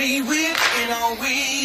be weak and on we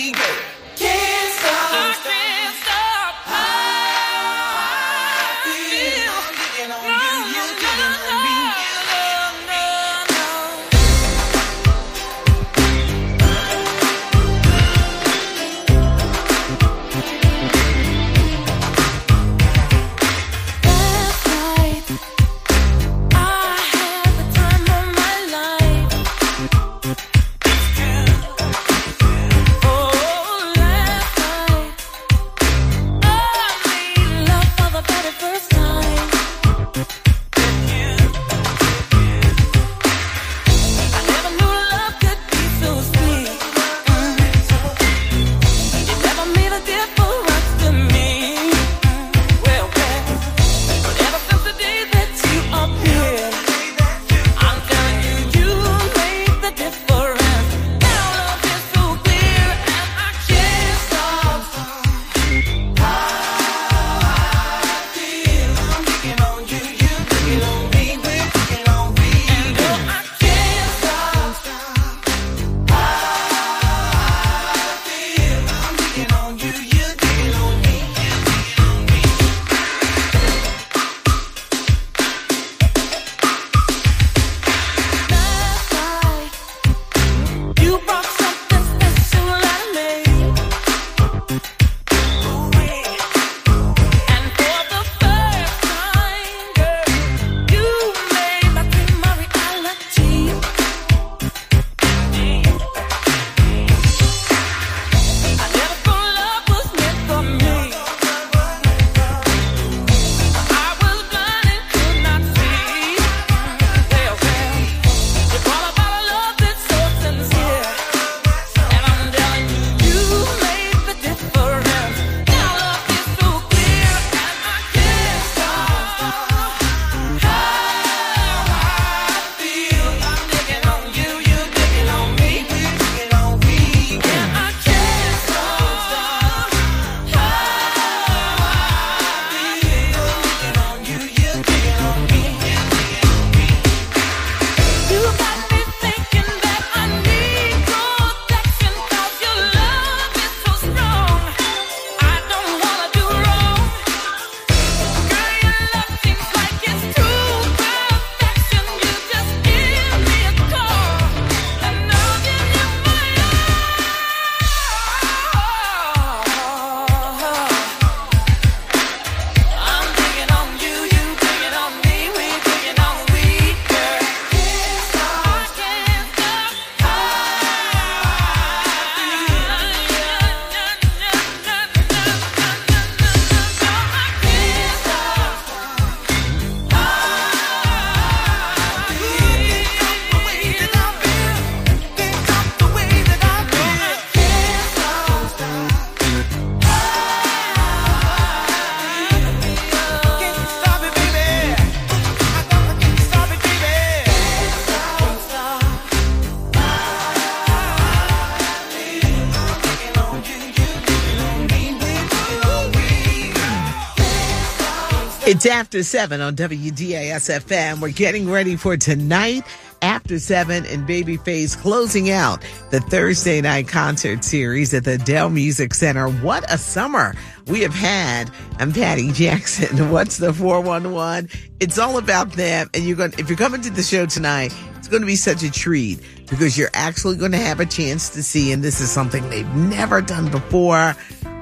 It's after seven on WDAS FM. We're getting ready for tonight after seven and Babyface closing out the Thursday night concert series at the Dell Music Center. What a summer we have had. I'm Patty Jackson. What's the 411? It's all about them. And you're going, if you're coming to the show tonight, it's going to be such a treat because you're actually going to have a chance to see, and this is something they've never done before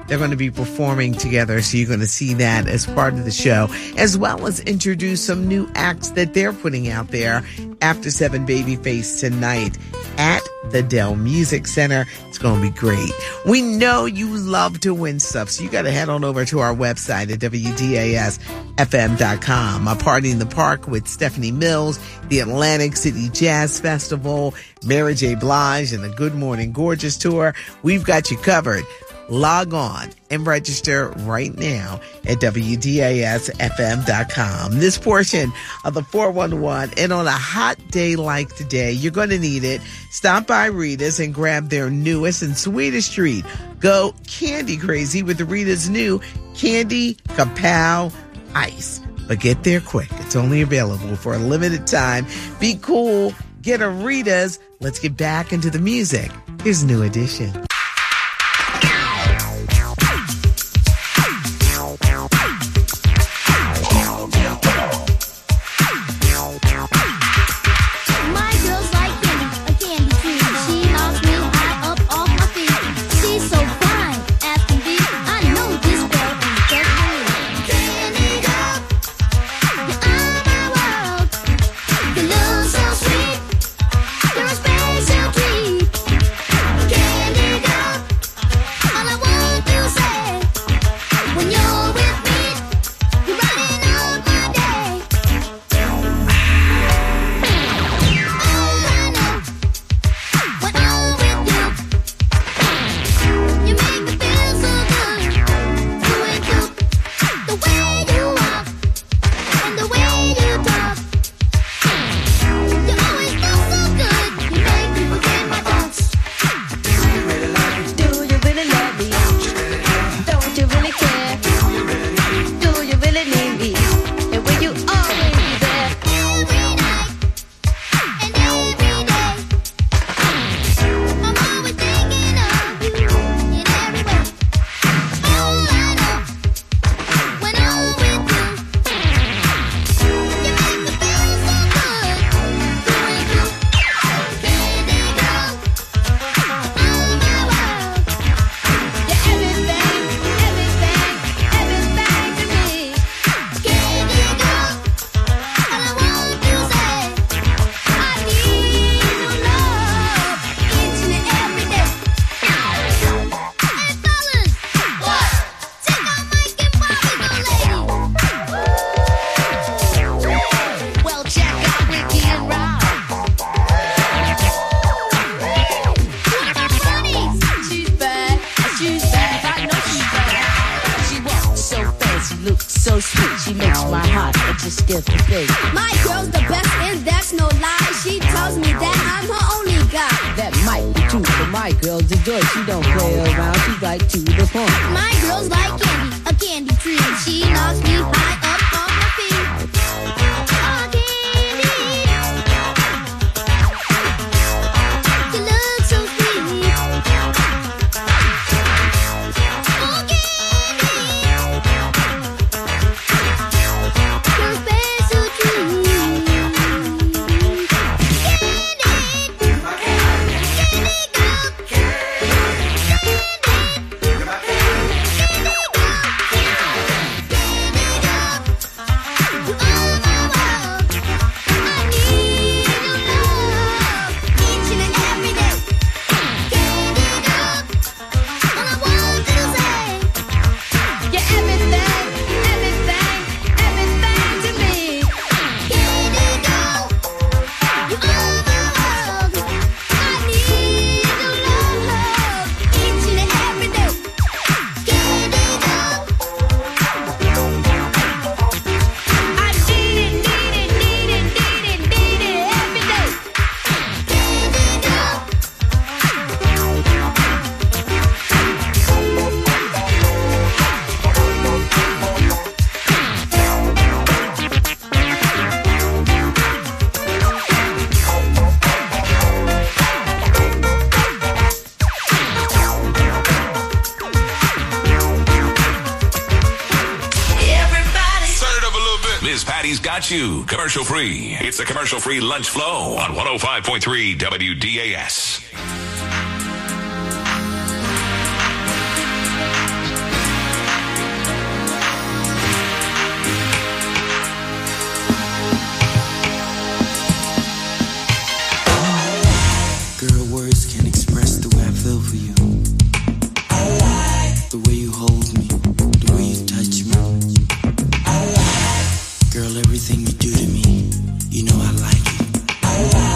they're going to be performing together. So you're going to see that as part of the show, as well as introduce some new acts that they're putting out there after Seven Babyface tonight at the Dell Music Center. It's going to be great. We know you love to win stuff, so you got to head on over to our website at WDASFM.com. A party in the park with Stephanie Mills, the Atlantic City Jazz Festival, Mary J. Blige, and the Good Morning Gorgeous Tour. We've got you covered log on and register right now at WDASFM.com. This portion of the 411 and on a hot day like today, you're going to need it. Stop by Rita's and grab their newest and sweetest treat. Go candy crazy with Rita's new Candy Kapow Ice. But get there quick. It's only available for a limited time. Be cool. Get a Rita's. Let's get back into the music. Here's a New Edition. so sweet, she makes my heart it just gives a face. My girl's the best, and that's no lie. She tells me that I'm her only guy. That might be true, but my girl's a joy. She don't play around, she's right to the point. My girl's like candy, a candy tree. She knocks me high up at you, commercial free. It's the commercial free lunch flow on 105.3 WDAS. do to me, you know I like it. I like it.